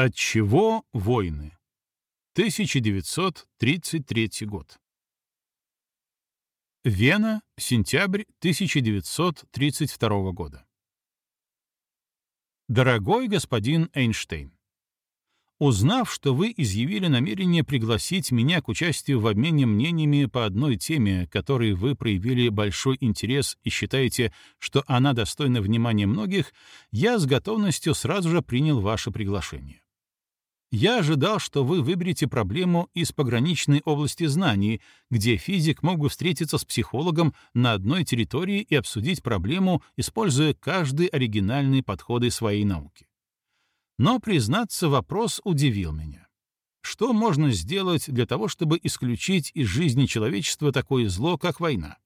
От чего войны? 1933 год. Вена, сентябрь 1932 года. Дорогой господин Эйнштейн, Узнав, что вы изъявили намерение пригласить меня к участию в обмене мнениями по одной теме, которой вы проявили большой интерес и считаете, что она достойна внимания многих, я с готовностью сразу же принял ваше приглашение. Я ожидал, что вы выберете проблему из пограничной области знаний, где физик мог бы встретиться с психологом на одной территории и обсудить проблему, используя каждый оригинальный подходы своей науки. Но, признаться, вопрос удивил меня. Что можно сделать для того, чтобы исключить из жизни человечества такое зло, как война?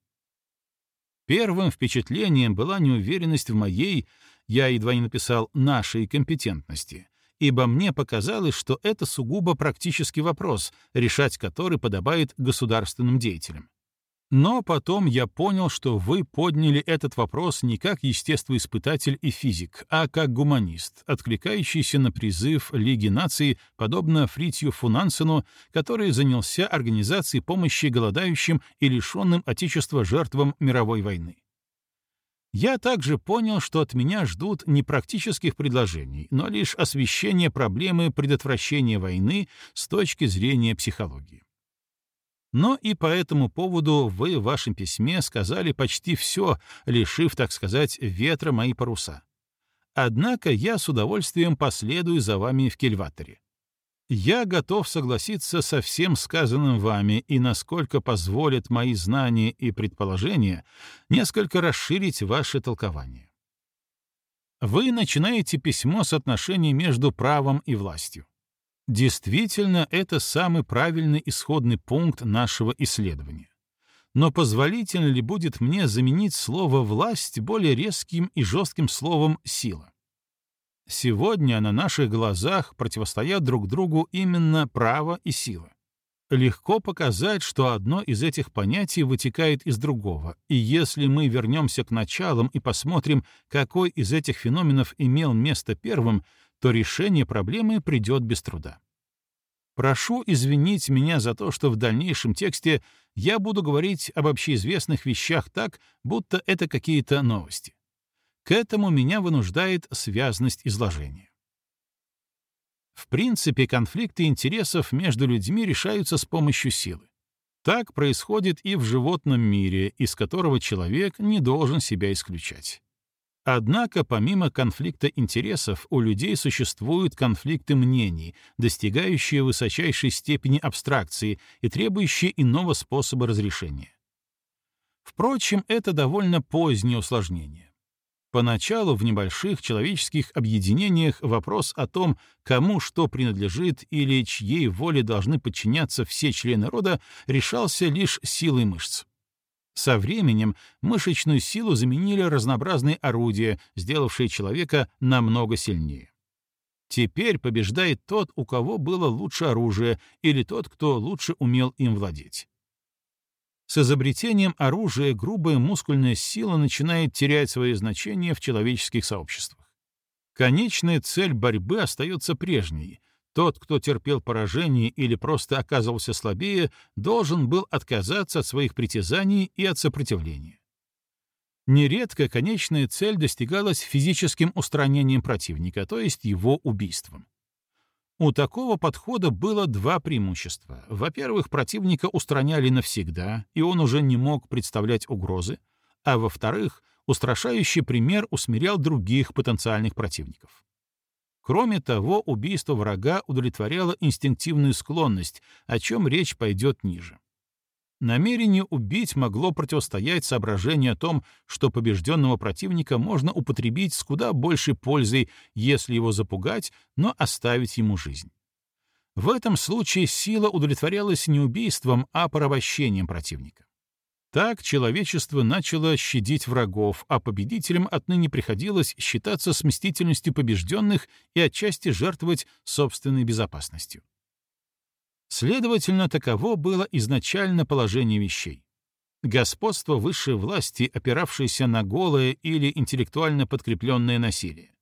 Первым впечатлением была неуверенность в моей, я едва не написал, нашей компетентности, ибо мне показалось, что это сугубо практический вопрос, решать который подобает государственным деятелям. Но потом я понял, что вы подняли этот вопрос не как естествоиспытатель и физик, а как гуманист, откликающийся на призыв Лиги наций, подобно Фритью Фунансену, который занялся организацией помощи голодающим и лишенным отечества жертвам мировой войны. Я также понял, что от меня ждут не практических предложений, но лишь освещение проблемы предотвращения войны с точки зрения психологии. Но и по этому поводу вы в вашем письме сказали почти все, лишив, так сказать, ветра мои паруса. Однако я с удовольствием последую за вами в кельваторе. Я готов согласиться со всем сказанным вами и, насколько позволят мои знания и предположения, несколько расширить ваше толкование. Вы начинаете письмо с отношений между правом и властью. Действительно, это самый правильный исходный пункт нашего исследования. Но позволительно ли будет мне заменить слово «власть» более резким и жестким словом «сила»? Сегодня на наших глазах противостоят друг другу именно право и сила. Легко показать, что одно из этих понятий вытекает из другого, и если мы вернемся к началам и посмотрим, какой из этих феноменов имел место первым, то решение проблемы придет без труда. Прошу извинить меня за то, что в дальнейшем тексте я буду говорить об общеизвестных вещах так, будто это какие-то новости. К этому меня вынуждает связность изложения. В принципе, конфликты интересов между людьми решаются с помощью силы. Так происходит и в животном мире, из которого человек не должен себя исключать. Однако, помимо конфликта интересов, у людей существуют конфликты мнений, достигающие высочайшей степени абстракции и требующие иного способа разрешения. Впрочем, это довольно позднее усложнение. Поначалу в небольших человеческих объединениях вопрос о том, кому что принадлежит или чьей воле должны подчиняться все члены рода, решался лишь силой мышц. Со временем мышечную силу заменили разнообразные орудия, сделавшие человека намного сильнее. Теперь побеждает тот, у кого было лучше оружие, или тот, кто лучше умел им владеть. С изобретением оружия грубая мускульная сила начинает терять свое значение в человеческих сообществах. Конечная цель борьбы остается прежней — тот, кто терпел поражение или просто оказывался слабее, должен был отказаться от своих притязаний и от сопротивления. Нередко конечная цель достигалась физическим устранением противника, то есть его убийством. У такого подхода было два преимущества. Во-первых, противника устраняли навсегда, и он уже не мог представлять угрозы, а во-вторых, устрашающий пример усмирял других потенциальных противников. Кроме того, убийство врага удовлетворяло инстинктивную склонность, о чем речь пойдет ниже. Намерение убить могло противостоять соображению о том, что побежденного противника можно употребить с куда большей пользой, если его запугать, но оставить ему жизнь. В этом случае сила удовлетворялась не убийством, а порабощением противника. Так человечество начало щадить врагов, а победителям отныне приходилось считаться с мстительностью побежденных и отчасти жертвовать собственной безопасностью. Следовательно, таково было изначально положение вещей. Господство высшей власти, опиравшееся на голое или интеллектуально подкрепленное насилие.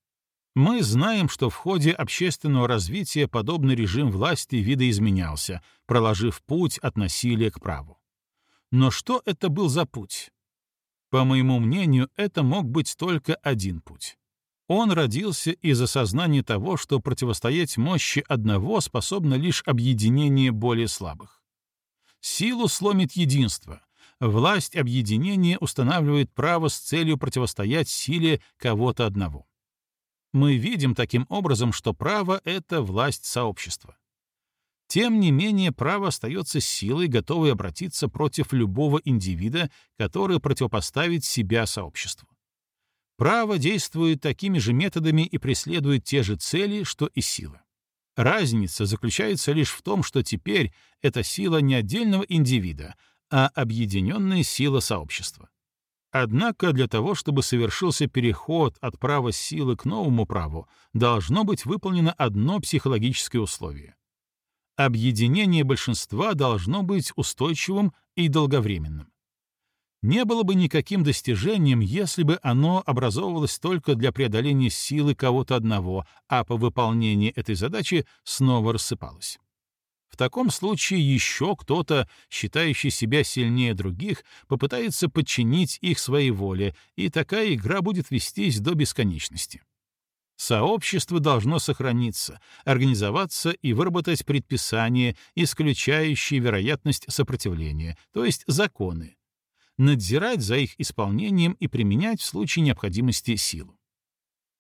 Мы знаем, что в ходе общественного развития подобный режим власти видоизменялся, проложив путь от насилия к праву. Но что это был за путь? По моему мнению, это мог быть только один путь. Он родился из осознания того, что противостоять мощи одного способно лишь объединение более слабых. Силу сломит единство. Власть объединения устанавливает право с целью противостоять силе кого-то одного. Мы видим таким образом, что право — это власть сообщества. Тем не менее, право остается силой, готовой обратиться против любого индивида, который противопоставит себя сообществу. Право действует такими же методами и преследует те же цели, что и сила. Разница заключается лишь в том, что теперь это сила не отдельного индивида, а объединенная сила сообщества. Однако для того, чтобы совершился переход от права силы к новому праву, должно быть выполнено одно психологическое условие. Объединение большинства должно быть устойчивым и долговременным. Не было бы никаким достижением, если бы оно образовывалось только для преодоления силы кого-то одного, а по выполнении этой задачи снова рассыпалось. В таком случае еще кто-то, считающий себя сильнее других, попытается подчинить их своей воле, и такая игра будет вестись до бесконечности. Сообщество должно сохраниться, организоваться и выработать предписания, исключающие вероятность сопротивления, то есть законы, надзирать за их исполнением и применять в случае необходимости силу.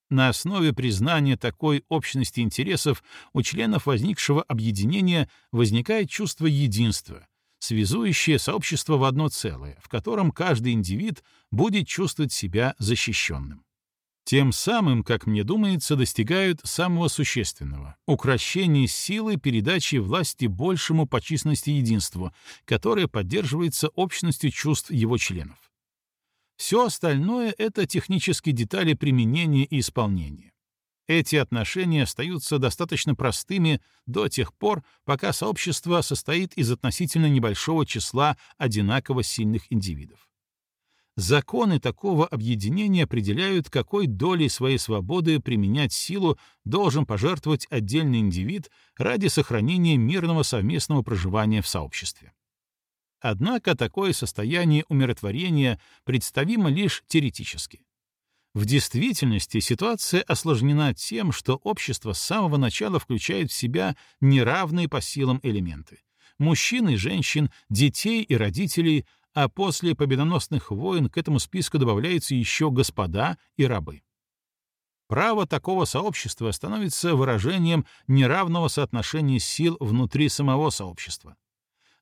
На основе признания такой общности интересов у членов возникшего объединения возникает чувство единства, связующее сообщество в одно целое, в котором каждый индивид будет чувствовать себя защищенным. Тем самым, как мне думается, достигают самого существенного — укрощения силы передачи власти большему по численности единству, которое поддерживается общностью чувств его членов. Все остальное — это технические детали применения и исполнения. Эти отношения остаются достаточно простыми до тех пор, пока сообщество состоит из относительно небольшого числа одинаково сильных индивидов. Законы такого объединения определяют, какой долей своей свободы применять силу должен пожертвовать отдельный индивид ради сохранения мирного совместного проживания в сообществе. Однако такое состояние умиротворения представимо лишь теоретически. В действительности ситуация осложнена тем, что общество с самого начала включает в себя неравные по силам элементы — мужчин и женщин, детей и родителей, а после победоносных войн к этому списку добавляются еще господа и рабы. Право такого сообщества становится выражением неравного соотношения сил внутри самого сообщества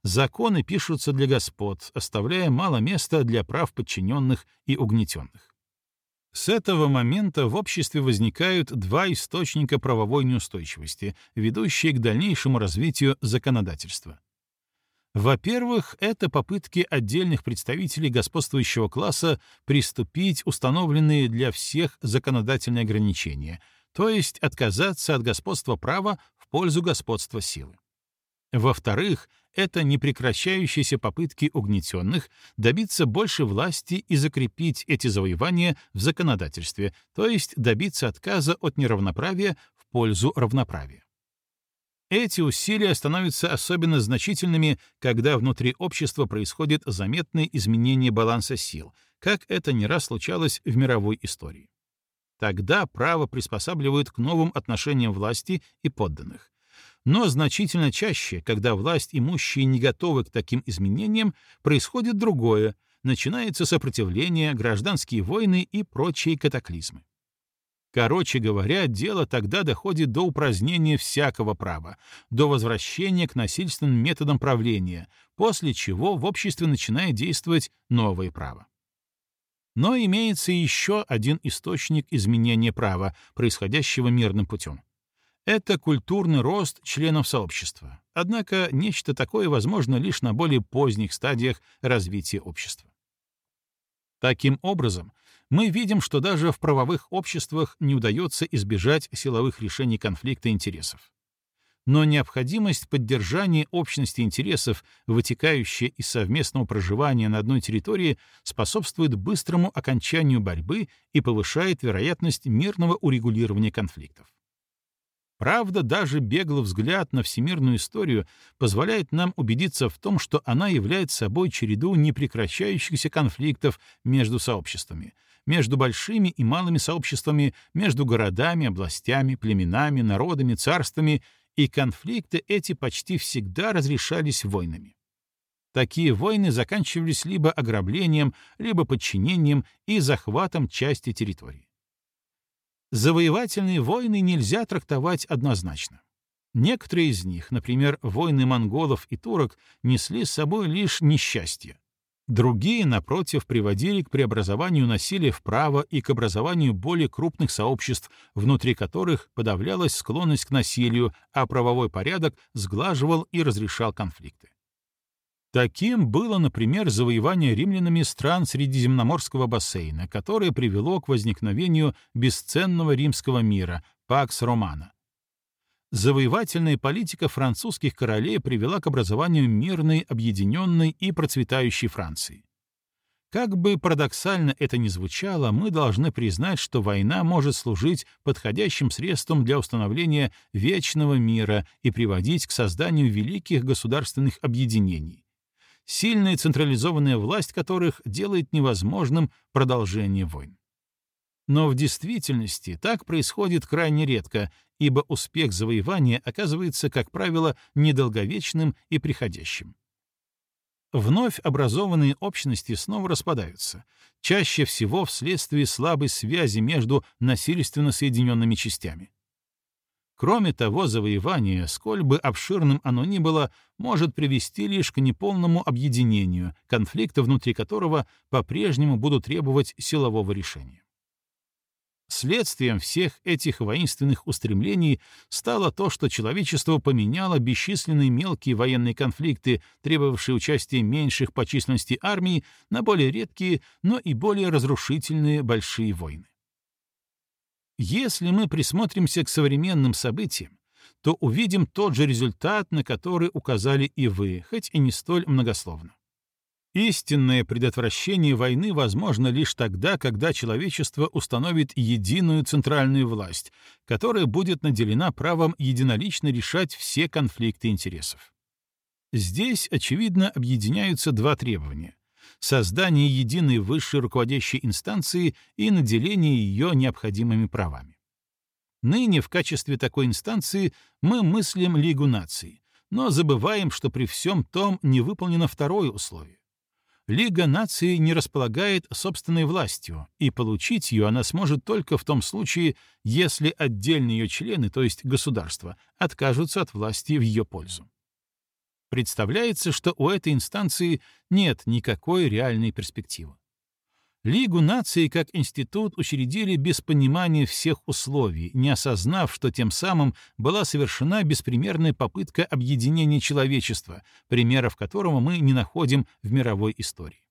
законы пишутся для господ, оставляя мало места для прав подчиненных и угнетенных. С этого момента в обществе возникают два источника правовой неустойчивости, ведущие к дальнейшему развитию законодательства. Во-первых, это попытки отдельных представителей господствующего класса приступить установленные для всех законодательные ограничения, то есть отказаться от господства права в пользу господства силы. Во-вторых, это непрекращающиеся попытки угнетенных добиться больше власти и закрепить эти завоевания в законодательстве, то есть добиться отказа от неравноправия в пользу равноправия. Эти усилия становятся особенно значительными, когда внутри общества происходит заметные изменения баланса сил, как это не раз случалось в мировой истории. Тогда право приспосабливают к новым отношениям власти и подданных, но значительно чаще, когда власть имущие не готовы к таким изменениям, происходит другое, начинается сопротивление, гражданские войны и прочие катаклизмы. Короче говоря, дело тогда доходит до упразднения всякого права, до возвращения к насильственным методам правления, после чего в обществе начинает действовать новое право. Но имеется еще один источник изменения права, происходящего мирным путем. Это культурный рост членов сообщества. Однако нечто такое возможно лишь на более поздних стадиях развития общества. Таким образом, мы видим, что даже в правовых обществах не удается избежать силовых решений конфликта интересов. но необходимость поддержания общности интересов, вытекающая из совместного проживания на одной территории, способствует быстрому окончанию борьбы и повышает вероятность мирного урегулирования конфликтов. Правда, даже беглый взгляд на всемирную историю позволяет нам убедиться в том, что она является собой череду непрекращающихся конфликтов между сообществами, между большими и малыми сообществами, между городами, областями, племенами, народами, царствами, и конфликты эти почти всегда разрешались войнами. Такие войны заканчивались либо ограблением, либо подчинением и захватом части территории. Завоевательные войны нельзя трактовать однозначно. Некоторые из них, например, войны монголов и турок, несли с собой лишь несчастье. Другие, напротив, приводили к преобразованию насилия вправо и к образованию более крупных сообществ, внутри которых подавлялась склонность к насилию, а правовой порядок сглаживал и разрешал конфликты. Таким было, например, завоевание римлянами стран Средиземноморского бассейна, которое привело к возникновению бесценного римского мира — Пакс Романа. Завоевательная политика французских королей привела к образованию мирной, объединенной и процветающей Франции. Как бы парадоксально это ни звучало, мы должны признать, что война может служить подходящим средством для установления вечного мира и приводить к созданию великих государственных объединений, сильная централизованная власть которых делает невозможным продолжение войн. Но в действительности так происходит крайне редко, ибо успех завоевания оказывается, как правило, недолговечным и приходящим. Вновь образованные общности снова распадаются, чаще всего вследствие слабой связи между насильственно соединенными частями. Кроме того, завоевание, сколь бы обширным оно ни было, может привести лишь к неполному объединению, конфликта внутри которого по-прежнему будут требовать силового решения. Следствием всех этих воинственных устремлений стало то, что человечество поменяло бесчисленные мелкие военные конфликты, требовавшие участия меньших по численности армий, на более редкие, но и более разрушительные большие войны. Если мы присмотримся к современным событиям, то увидим тот же результат, на который указали и вы, хоть и не столь многословно. Истинное предотвращение войны возможно лишь тогда, когда человечество установит единую центральную власть, которая будет наделена правом единолично решать все конфликты интересов. Здесь, очевидно, объединяются два требования создание единой высшей руководящей инстанции и наделение ее необходимыми правами. Ныне в качестве такой инстанции мы мыслим Лигу наций, но забываем, что при всем том не выполнено второе условие. Лига наций не располагает собственной властью, и получить ее она сможет только в том случае, если отдельные ее члены, то есть государства, откажутся от власти в ее пользу. Представляется, что у этой инстанции нет никакой реальной перспективы. Лигу наций как институт учредили без понимания всех условий, не осознав, что тем самым была совершена беспримерная попытка объединения человечества, примеров которого мы не находим в мировой истории.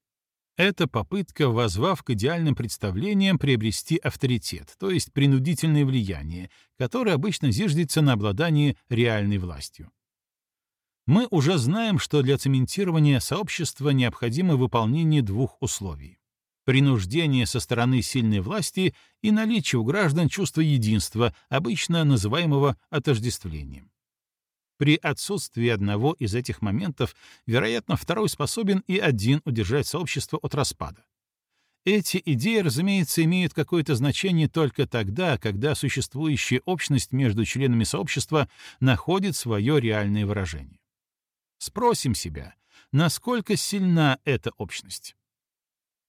Эта попытка, возвав к идеальным представлениям, приобрести авторитет, то есть принудительное влияние, которое обычно зиждется на обладании реальной властью. Мы уже знаем, что для цементирования сообщества необходимо выполнение двух условий — принуждение со стороны сильной власти и наличие у граждан чувства единства, обычно называемого отождествлением. При отсутствии одного из этих моментов, вероятно, второй способен и один удержать сообщество от распада. Эти идеи, разумеется, имеют какое-то значение только тогда, когда существующая общность между членами сообщества находит свое реальное выражение. Спросим себя, насколько сильна эта общность?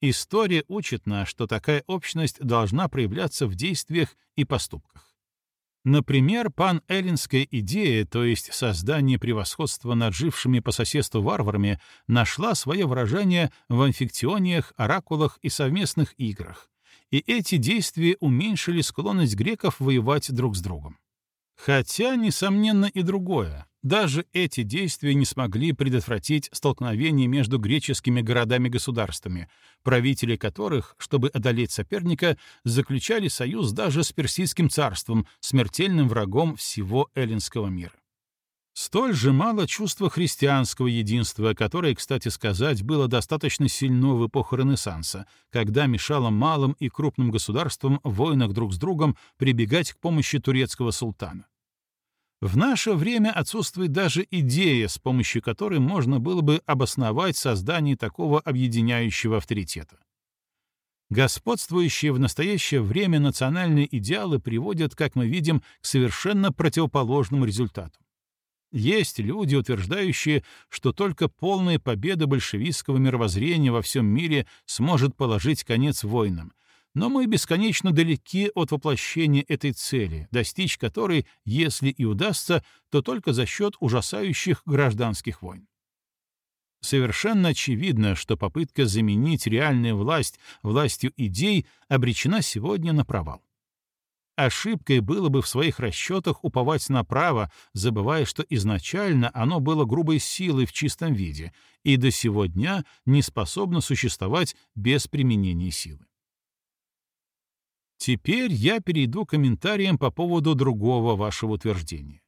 История учит нас, что такая общность должна проявляться в действиях и поступках. Например, пан-эллинская идея, то есть создание превосходства над жившими по соседству варварами, нашла свое выражение в амфиктиониях, оракулах и совместных играх, и эти действия уменьшили склонность греков воевать друг с другом. Хотя, несомненно, и другое. Даже эти действия не смогли предотвратить столкновение между греческими городами-государствами, правители которых, чтобы одолеть соперника, заключали союз даже с Персидским царством, смертельным врагом всего эллинского мира. Столь же мало чувства христианского единства, которое, кстати сказать, было достаточно сильно в эпоху Ренессанса, когда мешало малым и крупным государствам в войнах друг с другом прибегать к помощи турецкого султана. В наше время отсутствует даже идея, с помощью которой можно было бы обосновать создание такого объединяющего авторитета. Господствующие в настоящее время национальные идеалы приводят, как мы видим, к совершенно противоположному результату. Есть люди, утверждающие, что только полная победа большевистского мировоззрения во всем мире сможет положить конец войнам, но мы бесконечно далеки от воплощения этой цели, достичь которой, если и удастся, то только за счет ужасающих гражданских войн. Совершенно очевидно, что попытка заменить реальную власть властью идей обречена сегодня на провал. Ошибкой было бы в своих расчетах уповать на право, забывая, что изначально оно было грубой силой в чистом виде и до сего дня не способно существовать без применения силы. Теперь я перейду к комментариям по поводу другого вашего утверждения.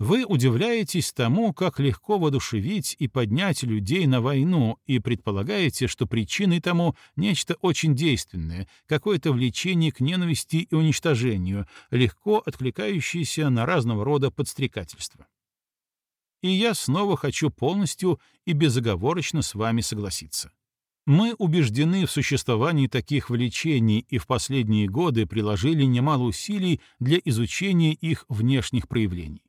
Вы удивляетесь тому, как легко воодушевить и поднять людей на войну, и предполагаете, что причиной тому нечто очень действенное, какое-то влечение к ненависти и уничтожению, легко откликающееся на разного рода подстрекательства. И я снова хочу полностью и безоговорочно с вами согласиться. Мы убеждены в существовании таких влечений и в последние годы приложили немало усилий для изучения их внешних проявлений.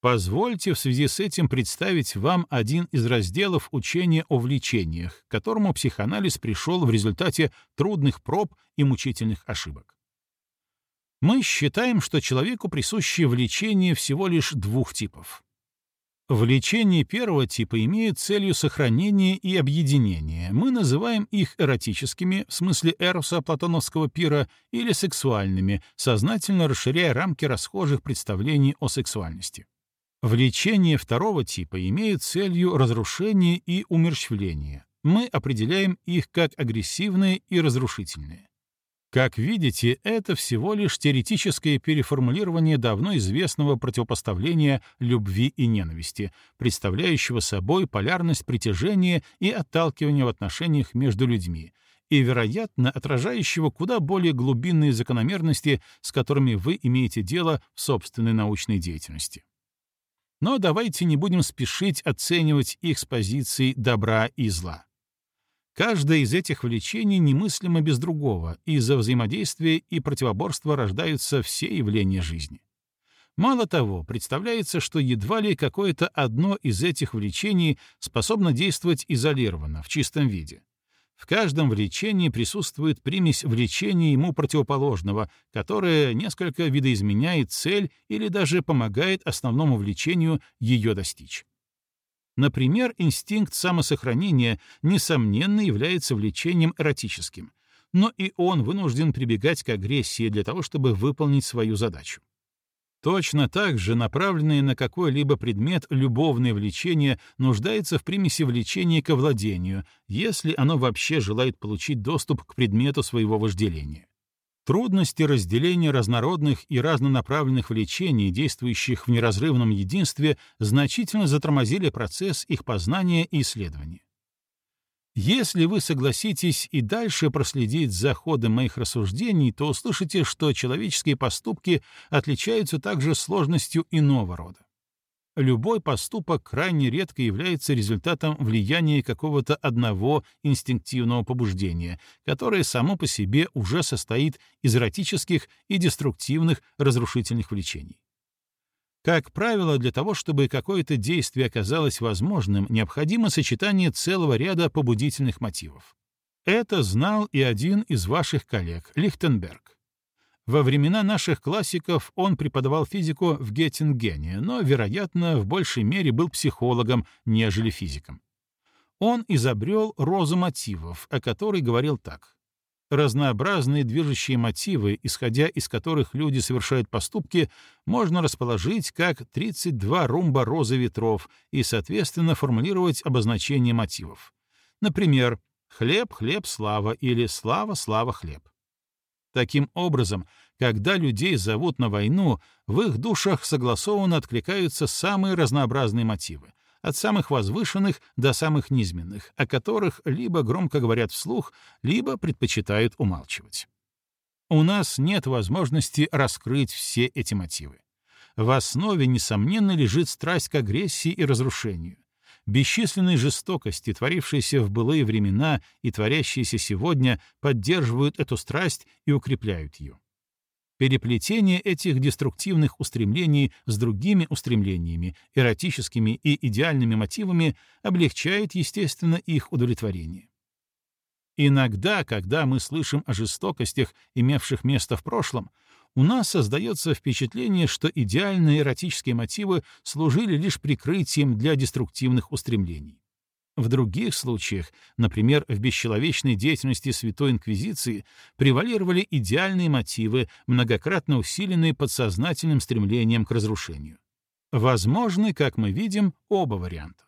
Позвольте в связи с этим представить вам один из разделов учения о влечениях, к которому психоанализ пришел в результате трудных проб и мучительных ошибок. Мы считаем, что человеку присущи влечения всего лишь двух типов. Влечения первого типа имеют целью сохранения и объединения. Мы называем их эротическими, в смысле эроса платоновского пира, или сексуальными, сознательно расширяя рамки расхожих представлений о сексуальности. Влечения второго типа имеют целью разрушение и умерщвление. Мы определяем их как агрессивные и разрушительные. Как видите, это всего лишь теоретическое переформулирование давно известного противопоставления любви и ненависти, представляющего собой полярность притяжения и отталкивания в отношениях между людьми, и, вероятно, отражающего куда более глубинные закономерности, с которыми вы имеете дело в собственной научной деятельности. Но давайте не будем спешить оценивать их с позиции добра и зла. Каждое из этих влечений немыслимо без другого, из-за взаимодействия и противоборства рождаются все явления жизни. Мало того, представляется, что едва ли какое-то одно из этих влечений способно действовать изолированно, в чистом виде. В каждом влечении присутствует примесь влечения ему противоположного, которое несколько видоизменяет цель или даже помогает основному влечению ее достичь. Например, инстинкт самосохранения, несомненно, является влечением эротическим, но и он вынужден прибегать к агрессии для того, чтобы выполнить свою задачу. Точно так же направленное на какой-либо предмет любовное влечение нуждается в примеси влечения к владению, если оно вообще желает получить доступ к предмету своего вожделения. Трудности разделения разнородных и разнонаправленных влечений, действующих в неразрывном единстве, значительно затормозили процесс их познания и исследования. Если вы согласитесь и дальше проследить за ходом моих рассуждений, то услышите, что человеческие поступки отличаются также сложностью иного рода. Любой поступок крайне редко является результатом влияния какого-то одного инстинктивного побуждения, которое само по себе уже состоит из эротических и деструктивных разрушительных влечений. Как правило, для того, чтобы какое-то действие оказалось возможным, необходимо сочетание целого ряда побудительных мотивов. Это знал и один из ваших коллег, Лихтенберг. Во времена наших классиков он преподавал физику в Геттингене, но, вероятно, в большей мере был психологом, нежели физиком. Он изобрел розу мотивов, о которой говорил так разнообразные движущие мотивы, исходя из которых люди совершают поступки, можно расположить как 32 румба розы ветров и, соответственно, формулировать обозначение мотивов. Например, «хлеб, хлеб, слава» или «слава, слава, хлеб». Таким образом, Когда людей зовут на войну, в их душах согласованно откликаются самые разнообразные мотивы, от самых возвышенных до самых низменных, о которых либо громко говорят вслух, либо предпочитают умалчивать. У нас нет возможности раскрыть все эти мотивы. В основе, несомненно, лежит страсть к агрессии и разрушению. Бесчисленные жестокости, творившиеся в былые времена и творящиеся сегодня, поддерживают эту страсть и укрепляют ее. Переплетение этих деструктивных устремлений с другими устремлениями, эротическими и идеальными мотивами, облегчает, естественно, их удовлетворение. Иногда, когда мы слышим о жестокостях, имевших место в прошлом, у нас создается впечатление, что идеальные эротические мотивы служили лишь прикрытием для деструктивных устремлений. В других случаях, например, в бесчеловечной деятельности Святой Инквизиции, превалировали идеальные мотивы, многократно усиленные подсознательным стремлением к разрушению. Возможны, как мы видим, оба варианта.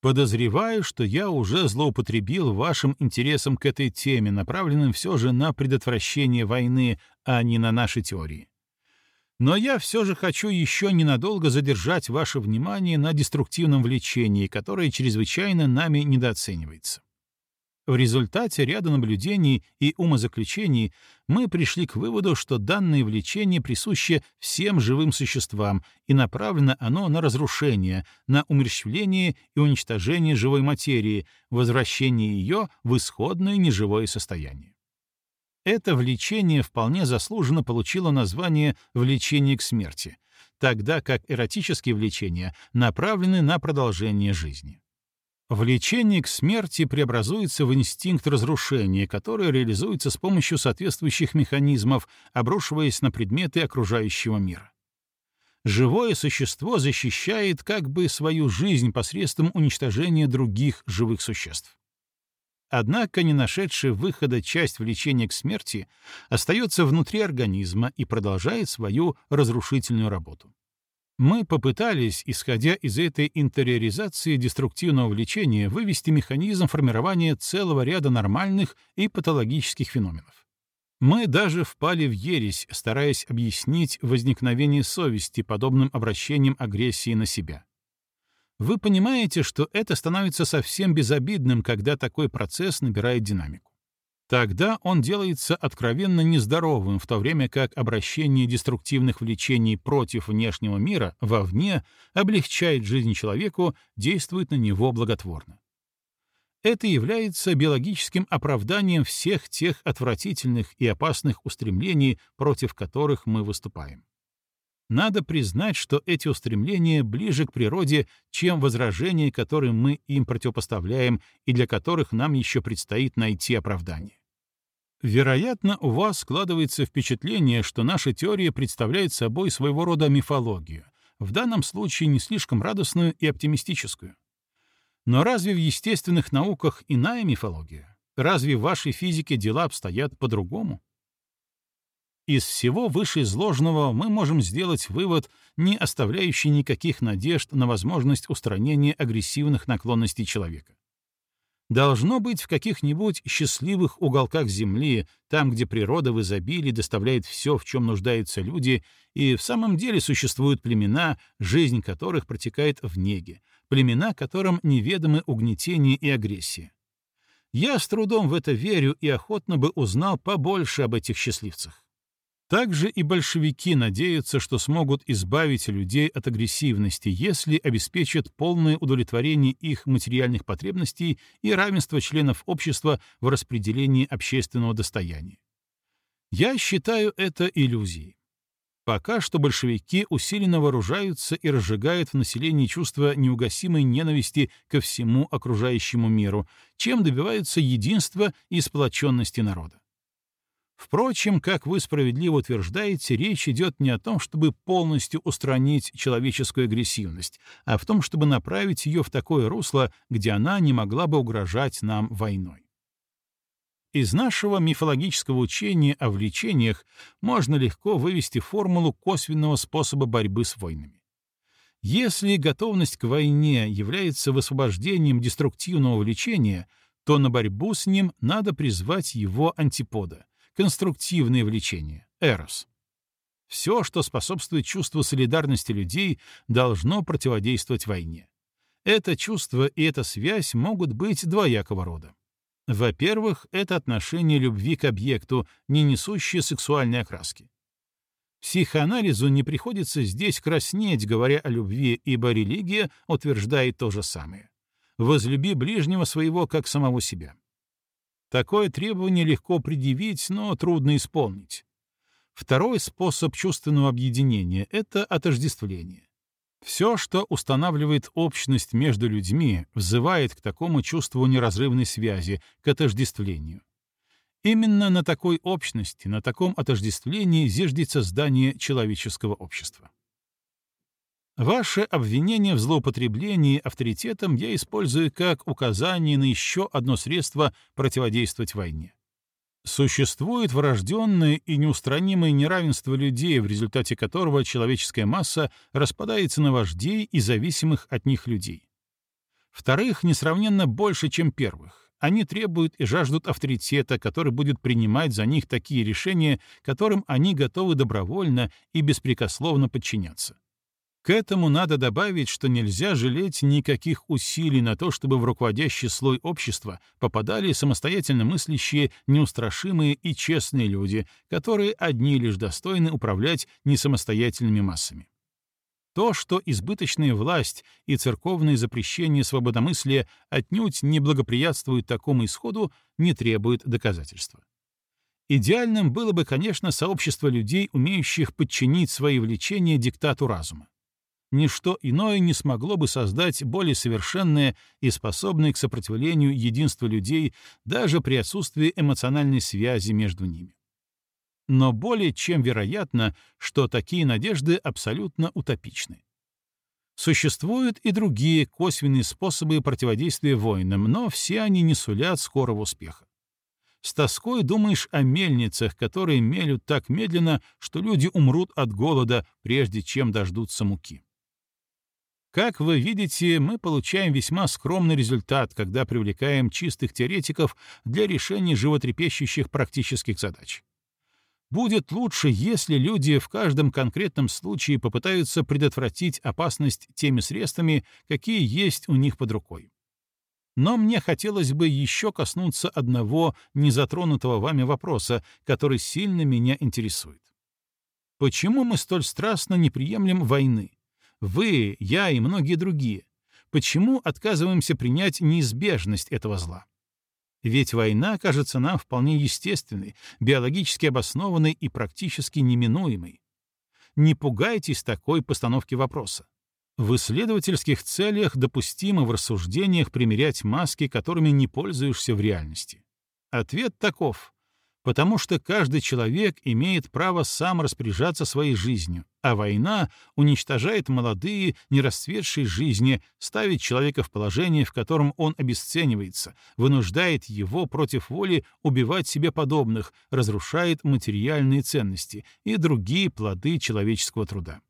Подозреваю, что я уже злоупотребил вашим интересом к этой теме, направленным все же на предотвращение войны, а не на наши теории. Но я все же хочу еще ненадолго задержать ваше внимание на деструктивном влечении, которое чрезвычайно нами недооценивается. В результате ряда наблюдений и умозаключений мы пришли к выводу, что данное влечение присуще всем живым существам и направлено оно на разрушение, на умерщвление и уничтожение живой материи, возвращение ее в исходное неживое состояние. Это влечение вполне заслуженно получило название «влечение к смерти», тогда как эротические влечения направлены на продолжение жизни. Влечение к смерти преобразуется в инстинкт разрушения, который реализуется с помощью соответствующих механизмов, обрушиваясь на предметы окружающего мира. Живое существо защищает как бы свою жизнь посредством уничтожения других живых существ. Однако не нашедшая выхода часть влечения к смерти остается внутри организма и продолжает свою разрушительную работу. Мы попытались, исходя из этой интериоризации деструктивного влечения, вывести механизм формирования целого ряда нормальных и патологических феноменов. Мы даже впали в ересь, стараясь объяснить возникновение совести подобным обращением агрессии на себя. Вы понимаете, что это становится совсем безобидным, когда такой процесс набирает динамику. Тогда он делается откровенно нездоровым, в то время как обращение деструктивных влечений против внешнего мира вовне облегчает жизнь человеку, действует на него благотворно. Это является биологическим оправданием всех тех отвратительных и опасных устремлений, против которых мы выступаем. Надо признать, что эти устремления ближе к природе, чем возражения, которые мы им противопоставляем и для которых нам еще предстоит найти оправдание. Вероятно, у вас складывается впечатление, что наша теория представляет собой своего рода мифологию, в данном случае не слишком радостную и оптимистическую. Но разве в естественных науках иная мифология? Разве в вашей физике дела обстоят по-другому? Из всего вышеизложенного мы можем сделать вывод, не оставляющий никаких надежд на возможность устранения агрессивных наклонностей человека. Должно быть в каких-нибудь счастливых уголках Земли, там, где природа в изобилии доставляет все, в чем нуждаются люди, и в самом деле существуют племена, жизнь которых протекает в неге, племена, которым неведомы угнетение и агрессия. Я с трудом в это верю и охотно бы узнал побольше об этих счастливцах. Также и большевики надеются, что смогут избавить людей от агрессивности, если обеспечат полное удовлетворение их материальных потребностей и равенство членов общества в распределении общественного достояния. Я считаю это иллюзией. Пока что большевики усиленно вооружаются и разжигают в населении чувство неугасимой ненависти ко всему окружающему миру, чем добиваются единства и сплоченности народа. Впрочем, как вы справедливо утверждаете, речь идет не о том, чтобы полностью устранить человеческую агрессивность, а в том, чтобы направить ее в такое русло, где она не могла бы угрожать нам войной. Из нашего мифологического учения о влечениях можно легко вывести формулу косвенного способа борьбы с войнами. Если готовность к войне является высвобождением деструктивного влечения, то на борьбу с ним надо призвать его антипода — конструктивное влечение, — эрос. Все, что способствует чувству солидарности людей, должно противодействовать войне. Это чувство и эта связь могут быть двоякого рода. Во-первых, это отношение любви к объекту, не несущее сексуальной окраски. Психоанализу не приходится здесь краснеть, говоря о любви, ибо религия утверждает то же самое. «Возлюби ближнего своего, как самого себя». Такое требование легко предъявить, но трудно исполнить. Второй способ чувственного объединения — это отождествление. Все, что устанавливает общность между людьми, взывает к такому чувству неразрывной связи, к отождествлению. Именно на такой общности, на таком отождествлении зиждется создание человеческого общества. Ваше обвинение в злоупотреблении авторитетом я использую как указание на еще одно средство противодействовать войне. Существует врожденное и неустранимое неравенство людей, в результате которого человеческая масса распадается на вождей и зависимых от них людей. Вторых несравненно больше, чем первых. Они требуют и жаждут авторитета, который будет принимать за них такие решения, которым они готовы добровольно и беспрекословно подчиняться. К этому надо добавить, что нельзя жалеть никаких усилий на то, чтобы в руководящий слой общества попадали самостоятельно мыслящие, неустрашимые и честные люди, которые одни лишь достойны управлять несамостоятельными массами. То, что избыточная власть и церковные запрещения свободомыслия отнюдь не благоприятствуют такому исходу, не требует доказательства. Идеальным было бы, конечно, сообщество людей, умеющих подчинить свои влечения диктату разума ничто иное не смогло бы создать более совершенное и способное к сопротивлению единство людей даже при отсутствии эмоциональной связи между ними. Но более чем вероятно, что такие надежды абсолютно утопичны. Существуют и другие косвенные способы противодействия войнам, но все они не сулят скорого успеха. С тоской думаешь о мельницах, которые мелют так медленно, что люди умрут от голода, прежде чем дождутся муки. Как вы видите, мы получаем весьма скромный результат, когда привлекаем чистых теоретиков для решения животрепещущих практических задач. Будет лучше, если люди в каждом конкретном случае попытаются предотвратить опасность теми средствами, какие есть у них под рукой. Но мне хотелось бы еще коснуться одного незатронутого вами вопроса, который сильно меня интересует. Почему мы столь страстно не приемлем войны? Вы, я и многие другие. Почему отказываемся принять неизбежность этого зла? Ведь война кажется нам вполне естественной, биологически обоснованной и практически неминуемой. Не пугайтесь такой постановки вопроса. В исследовательских целях допустимо в рассуждениях примерять маски, которыми не пользуешься в реальности. Ответ таков потому что каждый человек имеет право сам распоряжаться своей жизнью, а война уничтожает молодые, не расцветшие жизни, ставит человека в положение, в котором он обесценивается, вынуждает его против воли убивать себе подобных, разрушает материальные ценности и другие плоды человеческого труда.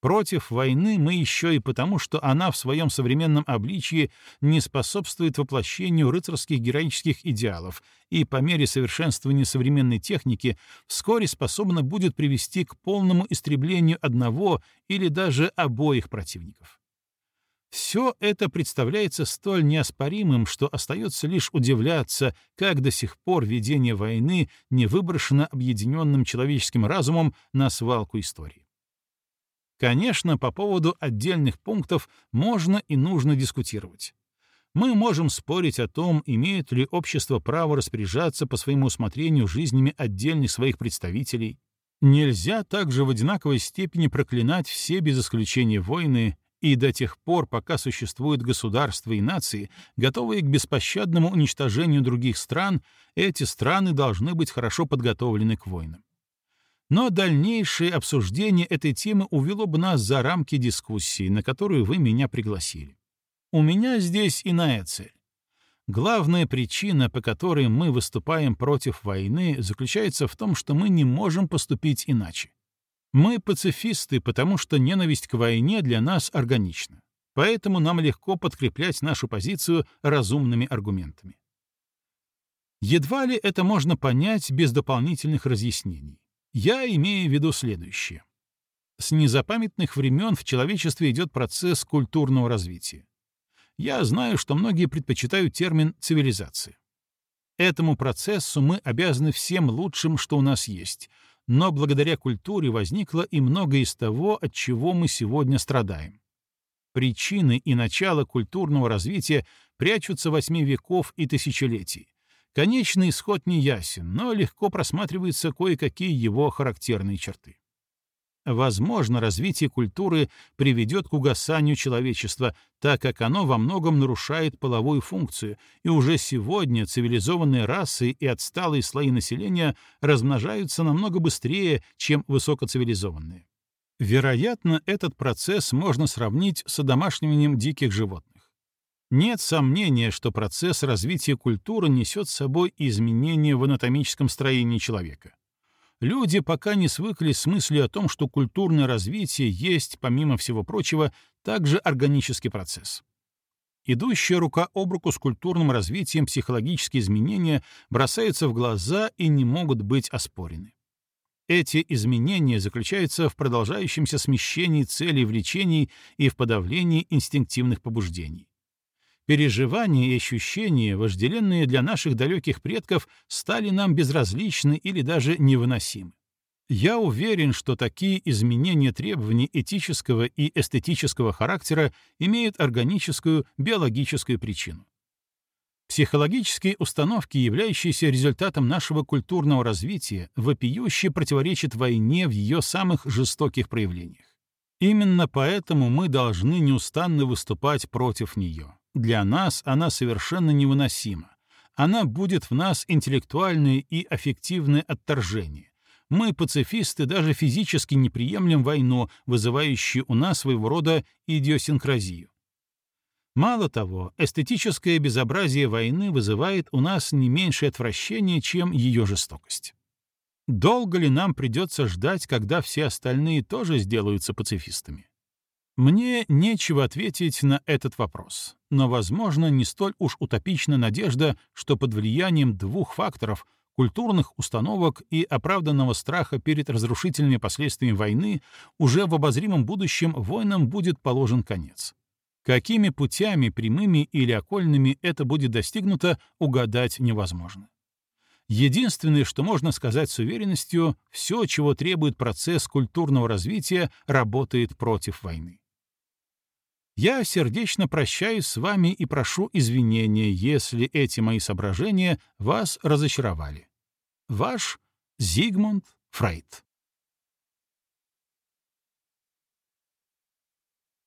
Против войны мы еще и потому, что она в своем современном обличье не способствует воплощению рыцарских героических идеалов и по мере совершенствования современной техники вскоре способна будет привести к полному истреблению одного или даже обоих противников. Все это представляется столь неоспоримым, что остается лишь удивляться, как до сих пор ведение войны не выброшено объединенным человеческим разумом на свалку истории. Конечно, по поводу отдельных пунктов можно и нужно дискутировать. Мы можем спорить о том, имеет ли общество право распоряжаться по своему усмотрению жизнями отдельных своих представителей. Нельзя также в одинаковой степени проклинать все без исключения войны, и до тех пор, пока существуют государства и нации, готовые к беспощадному уничтожению других стран, эти страны должны быть хорошо подготовлены к войнам. Но дальнейшее обсуждение этой темы увело бы нас за рамки дискуссии, на которую вы меня пригласили. У меня здесь иная цель. Главная причина, по которой мы выступаем против войны, заключается в том, что мы не можем поступить иначе. Мы пацифисты, потому что ненависть к войне для нас органична. Поэтому нам легко подкреплять нашу позицию разумными аргументами. Едва ли это можно понять без дополнительных разъяснений. Я имею в виду следующее. С незапамятных времен в человечестве идет процесс культурного развития. Я знаю, что многие предпочитают термин «цивилизация». Этому процессу мы обязаны всем лучшим, что у нас есть, но благодаря культуре возникло и многое из того, от чего мы сегодня страдаем. Причины и начало культурного развития прячутся восьми веков и тысячелетий. Конечный исход не ясен, но легко просматриваются кое-какие его характерные черты. Возможно, развитие культуры приведет к угасанию человечества, так как оно во многом нарушает половую функцию, и уже сегодня цивилизованные расы и отсталые слои населения размножаются намного быстрее, чем высокоцивилизованные. Вероятно, этот процесс можно сравнить с одомашниванием диких животных. Нет сомнения, что процесс развития культуры несет с собой изменения в анатомическом строении человека люди пока не свыклись с мыслью о том, что культурное развитие есть, помимо всего прочего, также органический процесс. Идущая рука об руку с культурным развитием психологические изменения бросаются в глаза и не могут быть оспорены. Эти изменения заключаются в продолжающемся смещении целей влечений и в подавлении инстинктивных побуждений. Переживания и ощущения, вожделенные для наших далеких предков, стали нам безразличны или даже невыносимы. Я уверен, что такие изменения требований этического и эстетического характера имеют органическую, биологическую причину. Психологические установки, являющиеся результатом нашего культурного развития, вопиюще противоречат войне в ее самых жестоких проявлениях. Именно поэтому мы должны неустанно выступать против нее. Для нас она совершенно невыносима. Она будет в нас интеллектуальное и аффективное отторжение. Мы, пацифисты, даже физически не приемлем войну, вызывающую у нас своего рода идиосинкразию. Мало того, эстетическое безобразие войны вызывает у нас не меньшее отвращение, чем ее жестокость. Долго ли нам придется ждать, когда все остальные тоже сделаются пацифистами? Мне нечего ответить на этот вопрос, но, возможно, не столь уж утопична надежда, что под влиянием двух факторов — культурных установок и оправданного страха перед разрушительными последствиями войны уже в обозримом будущем войнам будет положен конец. Какими путями, прямыми или окольными, это будет достигнуто, угадать невозможно. Единственное, что можно сказать с уверенностью, все, чего требует процесс культурного развития, работает против войны. Я сердечно прощаюсь с вами и прошу извинения, если эти мои соображения вас разочаровали. Ваш Зигмунд Фрейд